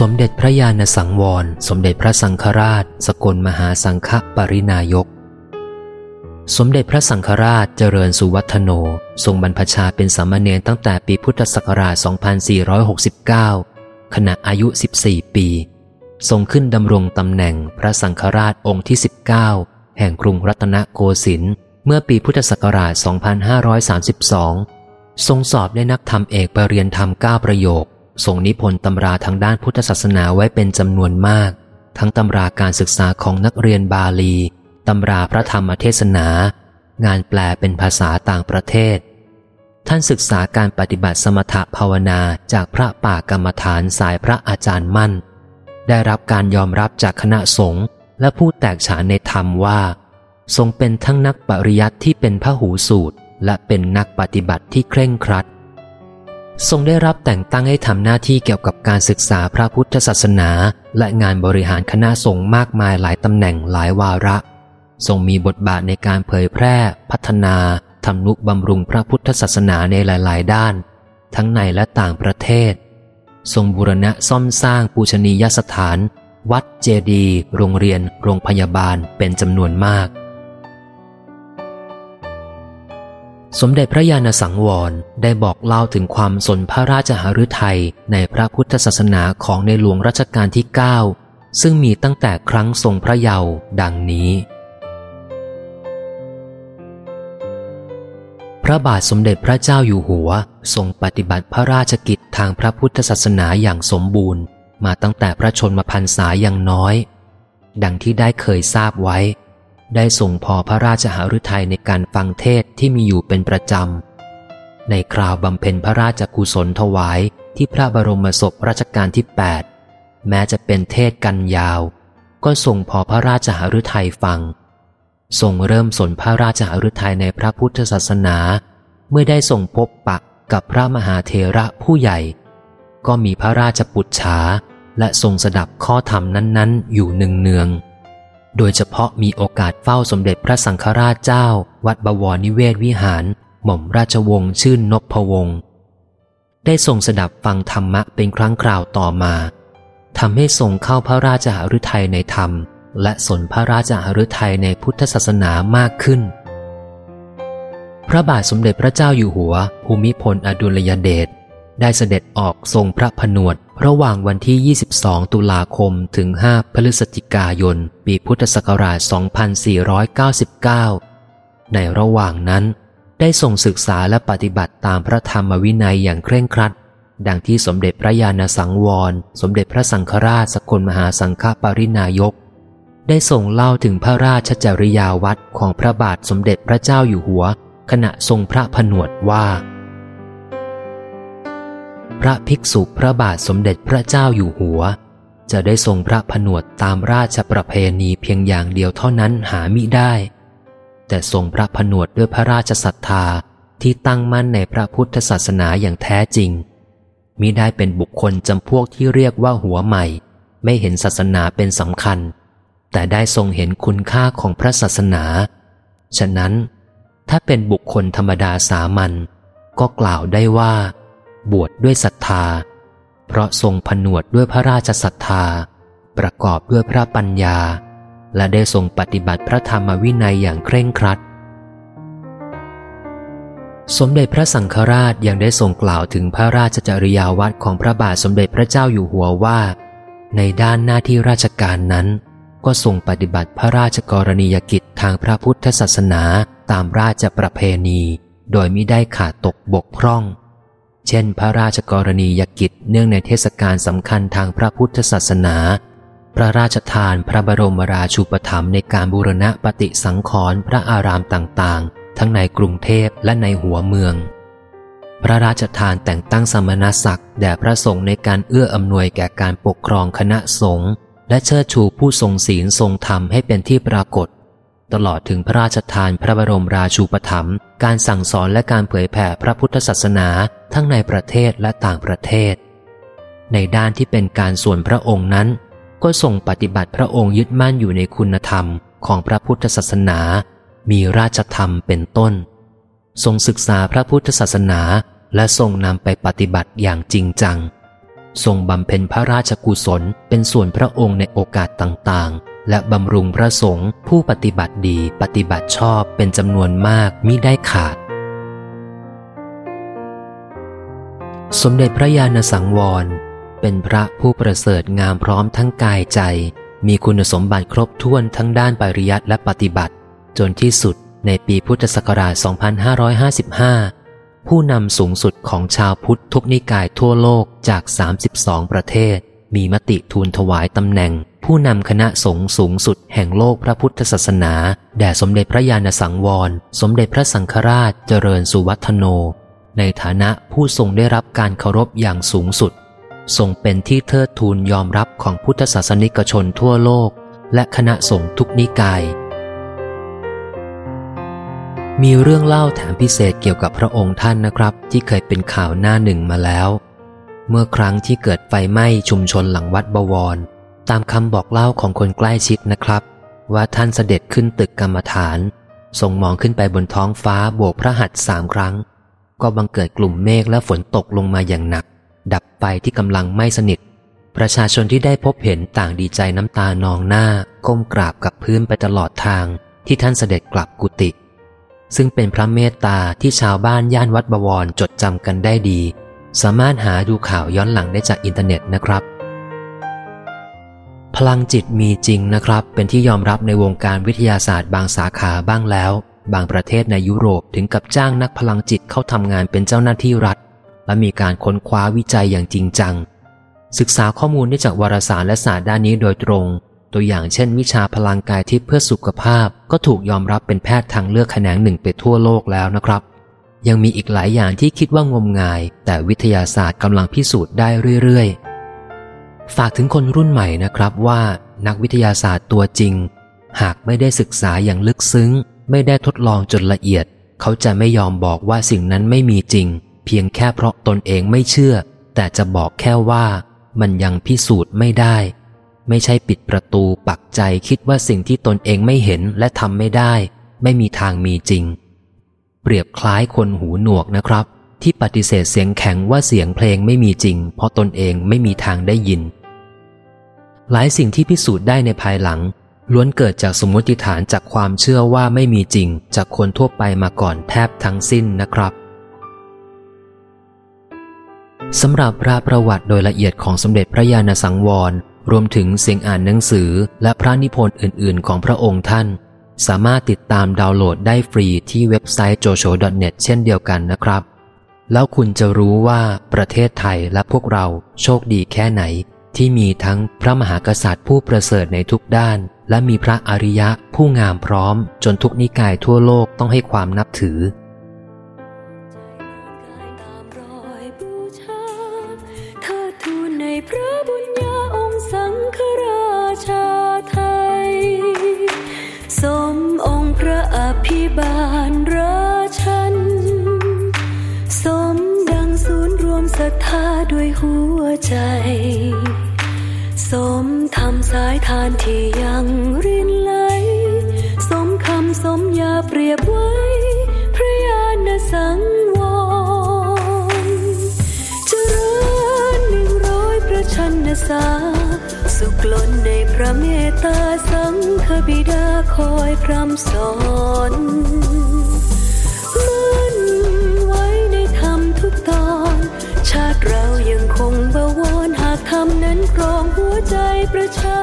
สมเด็จพระญาณสังวร สมเด็จพระสังฆราช สกลมหาสังฆปรินายก สมเด็จพระสังฆราชเจริญสุวัฒโน ทรงบรรพชาเป็นสามเณรตั้งแต่ปีพุทธศักราช 2469 ขณะอายุ 14 ปี ทรงขึ้นดำรงตำแหน่งพระสังฆราชองค์ที่ 19 แห่งกรุงรัตนโกสินทร์เมื่อปีพุทธศักราช 2532 ทรงสอบได้นักธรรมเอกปรริญญาธรรม 9 ประโยค ทรงนิพนธ์ตำราทางด้านพุทธศาสนาไว้เป็นจำนวนมาก ทั้งตำราการศึกษาของนักเรียนบาลีตำราพระธรรมเทศนา งานแปลเป็นภาษาต่างประเทศ ท่านศึกษาการปฏิบัติสมถภาวนาจากพระป่ากรรมฐานสายพระอาจารย์มั่น ได้รับการยอมรับจากคณะสงฆ์และผู้แตกฉานในธรรมว่า ทรงเป็นทั้งนักปริยัติที่เป็นพระหูสูตร และเป็นนักปฏิบัติที่เคร่งครัด ทรงได้รับแต่งตั้งให้ทำหน้าที่เกี่ยวกับการศึกษาพระพุทธศาสนา และงานบริหารคณะสงฆ์มากมายหลายตำแหน่งหลายวาระ ทรงมีบทบาทในการเผยแพร่ พัฒนาทำนุบำรุงพระพุทธศาสนาในหลาย ๆ ด้าน ทั้งในและต่างประเทศ ทรงบูรณะซ่อมสร้างปูชนียสถาน วัดเจดีย์โรงเรียน โรงพยาบาลเป็นจำนวนมาก สมเด็จพระญาณสังวรได้บอกเล่าถึงความสนพระราชหฤทัยในพระพุทธศาสนาของในหลวงรัชกาลที่ 9 ซึ่งมีตั้งแต่ครั้งทรงพระเยาว์ดังนี้ พระบาทสมเด็จพระเจ้าอยู่หัวทรงปฏิบัติพระราชกิจทางพระพุทธศาสนาอย่างสมบูรณ์ มาตั้งแต่พระชนมพรรษาอย่างน้อย ดังที่ได้เคยทราบไว้ ได้ส่งพอพระราชหฤทัยในการฟังเทศที่มีอยู่เป็นประจำ ในคราวบำเพ็ญพระราชกุศลถวายที่พระบรมศพรัชกาลที่ 8 แม้จะเป็นเทศกันยาว ก็ส่งพอพระราชหฤทัยฟังทรงเริ่มสนพระราชหฤทัยในพระพุทธศาสนา เมื่อได้ส่งพบปะกับพระมหาเทระผู้ใหญ่ ก็มีพระราชปุจฉาและทรงสดับข้อธรรมนั้น ๆ อยู่เนืองๆ โดยเฉพาะมีโอกาสเฝ้าสมเด็จพระสังฆราชเจ้า วัดบวรนิเวศวิหาร หม่อมราชวงศ์ชื่นนพวงศ์ได้ทรงสดับฟังธรรมะเป็นครั้งคราวต่อมาทำให้ทรงเข้าพระราชหฤทัยในธรรม และสนพระราชหฤทัยในพุทธศาสนามากขึ้น พระบาทสมเด็จพระเจ้าอยู่หัว ภูมิพลอดุลยเดชได้เสด็จออกทรงพระผนวด ระหว่างวันที่ 22 ตุลาคมถึง 5 พฤศจิกายน ปีพุทธศักราช 2499 ในระหว่างนั้น ได้ทรงศึกษาและปฏิบัติตามพระธรรมวินัยอย่างเคร่งครัด ดังที่สมเด็จพระญาณสังวร สมเด็จพระสังฆราชสกลมหาสังฆปรินายก ได้ทรงเล่าถึงพระราชจริยาวัดของพระบาทสมเด็จพระเจ้าอยู่หัว ขณะทรงพระผนวดว่า พระภิกษุพระบาทสมเด็จพระเจ้าอยู่หัว จะได้ทรงพระผนวดตามราชประเพณีเพียงอย่างเดียวเท่านั้นหามิได้ แต่ทรงพระผนวดด้วยพระราชศรัทธาที่ตั้งมั่นในพระพุทธศาสนาอย่างแท้จริงมิได้เป็นบุคคลจำพวกที่เรียกว่าหัวใหม่ ไม่เห็นศาสนาเป็นสำคัญ แต่ได้ทรงเห็นคุณค่าของพระศาสนา ฉะนั้น ถ้าเป็นบุคคลธรรมดาสามัญก็กล่าวได้ว่า บวชดด้วยศรัทธา เพราะทรงผนวดด้วยพระราชศรัทธา ประกอบด้วยพระปัญญา และได้ทรงปฏิบัติพระธรรมวินัยอย่างเคร่งครัด สมเด็จพระสังฆราชยังได้ทรงกล่าวถึงพระราชจริยาวัดของพระบาทสมเด็จพระเจ้าอยู่หัวว่า ในด้านหน้าที่ราชการนั้น ก็ทรงปฏิบัติพระราชกรณียกิจทางพระพุทธศาสนาตามราชประเพณี โดยม่ได้ขาดตกบกพร่อง เช่น พระราชกรณียกิจเนื่องในเทศกาลสำคัญทางพระพุทธศาสนา พระราชทานพระบรมราชูปถัมภ์ในการบูรณะปฏิสังขรณ์พระอารามต่างๆ ทั้งในกรุงเทพและในหัวเมือง พระราชทานแต่งตั้งสมณศักดิ์แด่พระสงฆ์ในการเอื้ออำนวยแก่การปกครองคณะสงฆ์และเชิดชูผู้ทรงศีลทรงธรรมให้เป็นที่ปรากฏ ตลอดถึงพระราชทานพระบรมราชูปถัมภ์การสั่งสอนและการเผยแผ่พระพุทธศาสนาทั้งในประเทศและต่างประเทศ ในด้านที่เป็นการส่วนพระองค์นั้น ก็ทรงปฏิบัติพระองค์ยึดมั่นอยู่ในคุณธรรมของพระพุทธศาสนา มีราชธรรมเป็นต้น ทรงศึกษาพระพุทธศาสนาและทรงนำไปปฏิบัติอย่างจริงจัง ทรงบำเพ็ญพระราชกุศลเป็นส่วนพระองค์ในโอกาสต่างๆ และบำรุงพระสงฆ์ผู้ปฏิบัติดีปฏิบัติชอบเป็นจำนวนมากมิได้ขาด สมเด็จพระญาณสังวร เป็นพระผู้ประเสริฐงามพร้อมทั้งกายใจ มีคุณสมบัติครบถ้วนทั้งด้านปริยัติและปฏิบัติ จนที่สุดในปีพุทธศักราช 2555 ผู้นำสูงสุดของชาวพุทธทุกนิกายทั่วโลกจาก 32 ประเทศ มีมติทูลถวายตำแหน่ง ผู้นำคณะสงฆ์สูงสุดแห่งโลกพระพุทธศาสนา แด่สมเด็จพระญาณสังวร สมเด็จพระสังฆราชเจริญสุวัฒโน ในฐานะผู้ทรงได้รับการเคารพอย่างสูงสุด ทรงเป็นที่เทิดทูนยอมรับของพุทธศาสนิกชนทั่วโลก และคณะสงฆ์ทุกนิกาย มีเรื่องเล่าแถมพิเศษเกี่ยวกับพระองค์ท่านนะครับ ที่เคยเป็นข่าวหน้าหนึ่งมาแล้ว เมื่อครั้งที่เกิดไฟไหม้ชุมชนหลังวัดบวร ตามคำบอกเล่าของคนใกล้ชิดนะครับ ว่าท่านเสด็จขึ้นตึกกรรมฐานทรงมองขึ้นไปบนท้องฟ้าโบกพระหัตถ์สามครั้ง ก็บังเกิดกลุ่มเมฆและฝนตกลงมาอย่างหนัก ดับไฟที่กำลังไม่สนิท ประชาชนที่ได้พบเห็นต่างดีใจน้ำตานองหน้า ก้มกราบกับพื้นไปตลอดทางที่ท่านเสด็จกลับกุฏิซึ่งเป็นพระเมตตาที่ชาวบ้านย่านวัดบวรจดจำกันได้ดี สามารถหาดูข่าวย้อนหลังได้จากอินเทอร์เน็ตนะครับ พลังจิตมีจริงนะครับ เป็นที่ยอมรับในวงการวิทยาศาสตร์บางสาขาบ้างแล้ว บางประเทศในยุโรปถึงกับจ้างนักพลังจิตเข้าทำงานเป็นเจ้าหน้าที่รัฐ และมีการค้นคว้าวิจัยอย่างจริงจัง ศึกษาข้อมูลได้จากวารสารและศาสตร์ด้านนี้โดยตรง ตัวอย่างเช่น วิชาพลังกายทิพย์เพื่อสุขภาพ ก็ถูกยอมรับเป็นแพทย์ทางเลือกแขนงหนึ่งไปทั่วโลกแล้วนะครับ ยังมีอีกหลายอย่างที่คิดว่างมงาย แต่วิทยาศาสตร์กำลังพิสูจน์ได้เรื่อยๆ ฝากถึงคนรุ่นใหม่นะครับว่า นักวิทยาศาสตร์ตัวจริง หากไม่ได้ศึกษาอย่างลึกซึ้ง ไม่ได้ทดลองจนละเอียด เขาจะไม่ยอมบอกว่าสิ่งนั้นไม่มีจริง เพียงแค่เพราะตนเองไม่เชื่อ แต่จะบอกแค่ว่ามันยังพิสูจน์ไม่ได้ ไม่ใช่ปิดประตูปักใจคิดว่าสิ่งที่ตนเองไม่เห็นและทำไม่ได้ ไม่มีทางมีจริง เปรียบคล้ายคนหูหนวกนะครับ ที่ปฏิเสธเสียงแข็งว่าเสียงเพลงไม่มีจริง เพราะตนเองไม่มีทางได้ยิน หลายสิ่งที่พิสูจน์ได้ในภายหลัง ล้วนเกิดจากสมมติฐานจากความเชื่อว่าไม่มีจริง จากคนทั่วไปมาก่อนแทบทั้งสิ้นนะครับสำหรับราประวัติโดยละเอียดของสมเด็จพระญาณสังวร รวมถึงเสียงอ่านหนังสือและพระนิพนธ์อื่น ๆ ของพระองค์ท่าน สามารถติดตามดาวน์โหลดได้ฟรีที่เว็บไซต์ jojo.net เช่นเดียวกันนะครับ แล้วคุณจะรู้ว่าประเทศไทยและพวกเราโชคดีแค่ไหน ที่มีทั้งพระมหากษัตริย์ผู้ประเสริฐในทุกด้าน และมีพระอริยะผู้งามพร้อม จนทุกนิกายทั่วโลกต้องให้ความนับถือ ใจ สมทำสายทานที่ยังรินไหล สมคำสมยาเปรียบไว้ พระญาณสังวรเจริญหนึ่งร้อยประชันสา สุขล้นในพระเมตตาสังฆบิดาคอยพร่ำสอน ชาติเรายังคงบวรหากทำนั้นครองหัวใจประชา